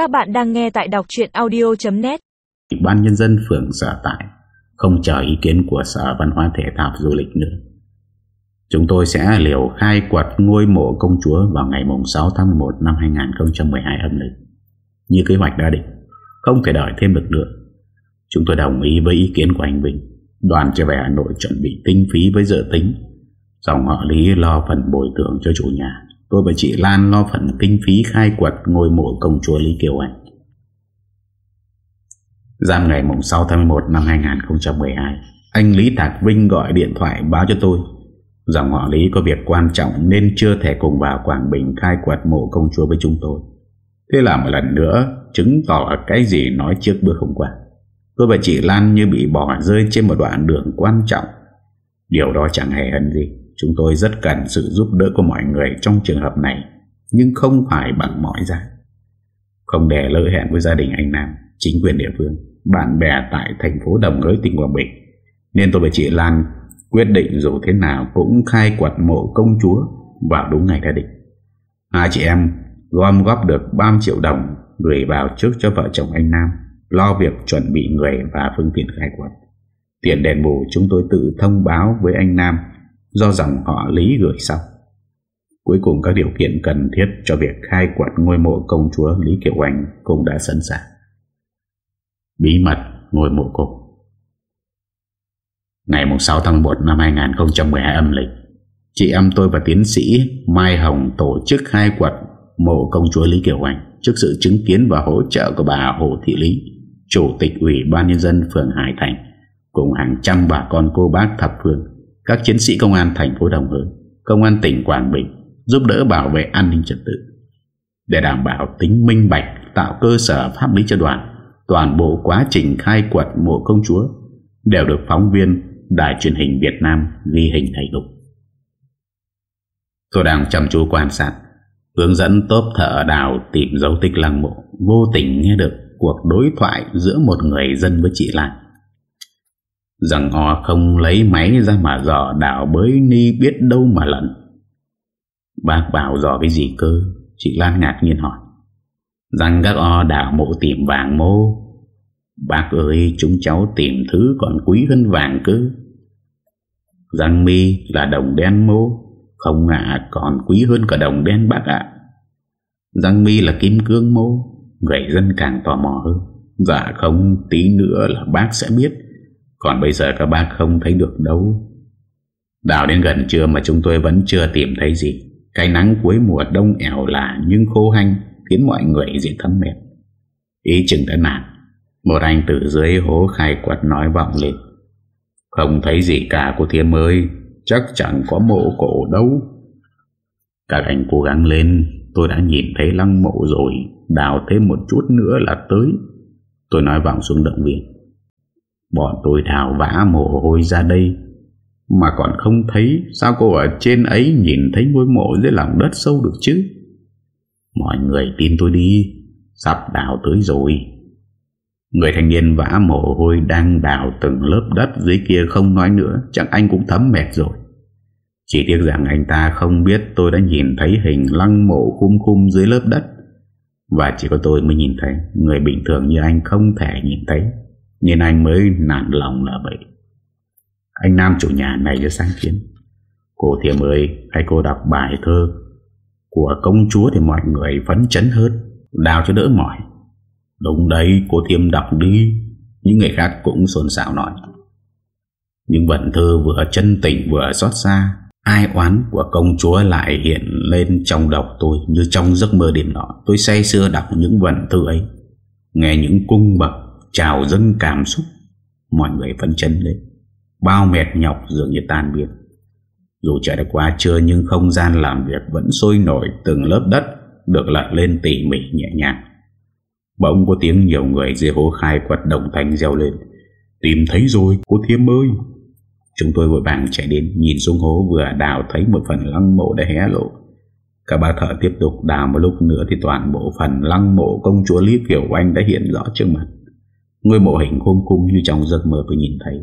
Các bạn đang nghe tại đọc chuyện audio.net ban nhân dân phường sở tại không chờ ý kiến của Sở Văn hóa Thể thao Du lịch nữa. Chúng tôi sẽ liều khai quật ngôi mộ công chúa vào ngày 6 tháng 1 năm 2012 âm lịch. Như kế hoạch đã định, không thể đợi thêm được nữa. Chúng tôi đồng ý với ý kiến của anh Vinh. Đoàn trở về Hà Nội chuẩn bị kinh phí với dự tính. Dòng họ Lý lo phần bồi thường cho chủ nhà. Tôi và chị Lan lo phần kinh phí khai quật ngôi mộ công chúa Lý Kiều Anh. Giam ngày 6 tháng 11 năm 2012 Anh Lý Tạc Vinh gọi điện thoại báo cho tôi, Dòng họ Lý có việc quan trọng Nên chưa thể cùng vào Quảng Bình Khai quật mộ công chúa với chúng tôi. Thế là một lần nữa Chứng tỏ cái gì nói trước bữa hôm qua. Tôi và chị Lan như bị bỏ rơi Trên một đoạn đường quan trọng. Điều đó chẳng hề hấn gì. Chúng tôi rất cần sự giúp đỡ của mọi người Trong trường hợp này, Nhưng không phải bằng mọi giá. Không để lỡ hẹn với gia đình anh Nam, Chính quyền địa phương, bạn bè tại thành phố Đồng Hới, tỉnh Quảng Bình. Nên tôi và chị Lan quyết định dù thế nào cũng khai quật mộ công chúa vào đúng ngày đã định. Hai chị em gom góp được 30 triệu đồng gửi vào trước cho vợ chồng anh Nam lo việc chuẩn bị người và phương tiện khai quật. Tiền đền bù chúng tôi tự thông báo với anh Nam do dòng họ Lý gửi sau. Cuối cùng các điều kiện cần thiết cho việc khai quật ngôi mộ công chúa Lý Kiều Anh cũng đã sẵn sàng. Bí mật ngôi mộ cô Ngày 6 tháng 1 năm 2012 âm lịch Chị em tôi và tiến sĩ Mai Hồng tổ chức khai quật mộ công chúa Lý Kiều Anh trước sự chứng kiến và hỗ trợ của bà Hồ Thị Lý, Chủ tịch Ủy ban Nhân dân phường Hải Thành, cùng hàng trăm bà con cô bác thập phương, các chiến sĩ công an thành phố Đồng Hới, công an tỉnh Quảng Bình giúp đỡ bảo vệ an ninh trật tự. Để đảm bảo tính minh bạch tạo cơ sở pháp lý cho đoàn, toàn bộ quá trình khai quật mộ công chúa đều được phóng viên Đài truyền hình Việt Nam ghi hình đầy đủ. Tôi đang chăm chú quan sát, hướng dẫn tốp thợ đào tìm dấu tích lăng mộ, vô tình nghe được cuộc đối thoại giữa một người dân với chị Lan. Rằng họ không lấy máy ra mà dò đào bới ni biết đâu mà lận. Bác bảo dò cái gì cơ? Chị Lan ngạc nhiên hỏi. Rằng các o đào mộ tìm vàng mô. Bác ơi, chúng cháu tìm thứ còn quý hơn vàng cơ. Rằng mi là đồng đen mô. Không ạ, còn quý hơn cả đồng đen bác ạ. Rằng mi là kim cương mô. Người dân càng tò mò hơn. Dạ không, tí nữa là bác sẽ biết. Còn bây giờ các bác không thấy được đâu. Đào đến gần trưa mà chúng tôi vẫn chưa tìm thấy gì. Cái nắng cuối mùa đông ẻo là nhưng khô hanh, Khiến mọi người dễ thấm mệt. Ý chừng đã nản, Một anh từ dưới hố khai quật nói vọng lên. Không thấy gì cả cô Thiêm ơi, Chắc chẳng có mộ cổ đâu. Các anh cố gắng lên, Tôi đã nhìn thấy lăng mộ rồi. Đào thêm một chút nữa là tới. Tôi nói vọng xuống động viên. Bọn tôi đào vã mồ hôi ra đây. Mà còn không thấy, Sao cô ở trên ấy nhìn thấy ngôi mộ dưới lòng đất sâu được chứ? Mọi người tin tôi đi, Sắp đào tới rồi. Người thanh niên vã mồ hôi Đang đào từng lớp đất dưới kia không nói nữa chẳng anh cũng thấm mệt rồi. Chỉ tiếc rằng anh ta không biết Tôi đã nhìn thấy hình lăng mộ khung khung dưới lớp đất. Và chỉ có tôi mới nhìn thấy, Người bình thường như anh không thể nhìn thấy nhìn anh mới nản lòng là vậy. Anh Nam chủ nhà này cho sáng kiến. Cô thiềm ơi Hãy cô đọc bài thơ của công chúa thì mọi người phấn chấn hơn, Đào cho đỡ mỏi. Đúng đấy, cô Thiêm đọc đi, Những người khác cũng xôn xạo nói. Nhưng vận thơ vừa chân tình vừa xót xa, Ai oán của công chúa lại hiện lên trong đọc tôi, Như trong giấc mơ đêm nọ. Tôi say xưa đọc những vận thơ ấy, Nghe những cung bậc trào dâng cảm xúc Mọi người phấn chấn lên Bao mệt nhọc dường như tan biến dù trời đã quá trưa nhưng không gian làm việc vẫn sôi nổi từng lớp đất được lật lên tỉ mỉ nhẹ nhàng. Bỗng có tiếng nhiều người dưới hố khai quật đồng thanh reo lên. Tìm thấy rồi, cô thiếm ơi! Chúng tôi vội vàng chạy đến nhìn xuống hố vừa đào thấy một phần lăng mộ đã hé lộ. cả ba thợ tiếp tục đào một lúc nữa thì toàn bộ phần lăng mộ công chúa Lý Kiều Anh đã hiện rõ trước mặt. Ngôi mộ hình khung cung như trong giấc mơ tôi nhìn thấy.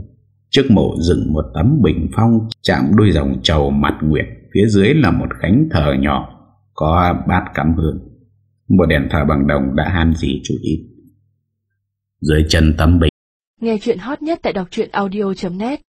Trước mộ dựng một tấm bình phong, chạm đôi dòng trầu mặt nguyệt. Phía dưới là một khánh thờ nhỏ, có bát cắm hương. Một đèn thờ bằng đồng đã han gì chút ít Dưới chân tấm bình Nghe chuyện hot nhất tại đọc audio.net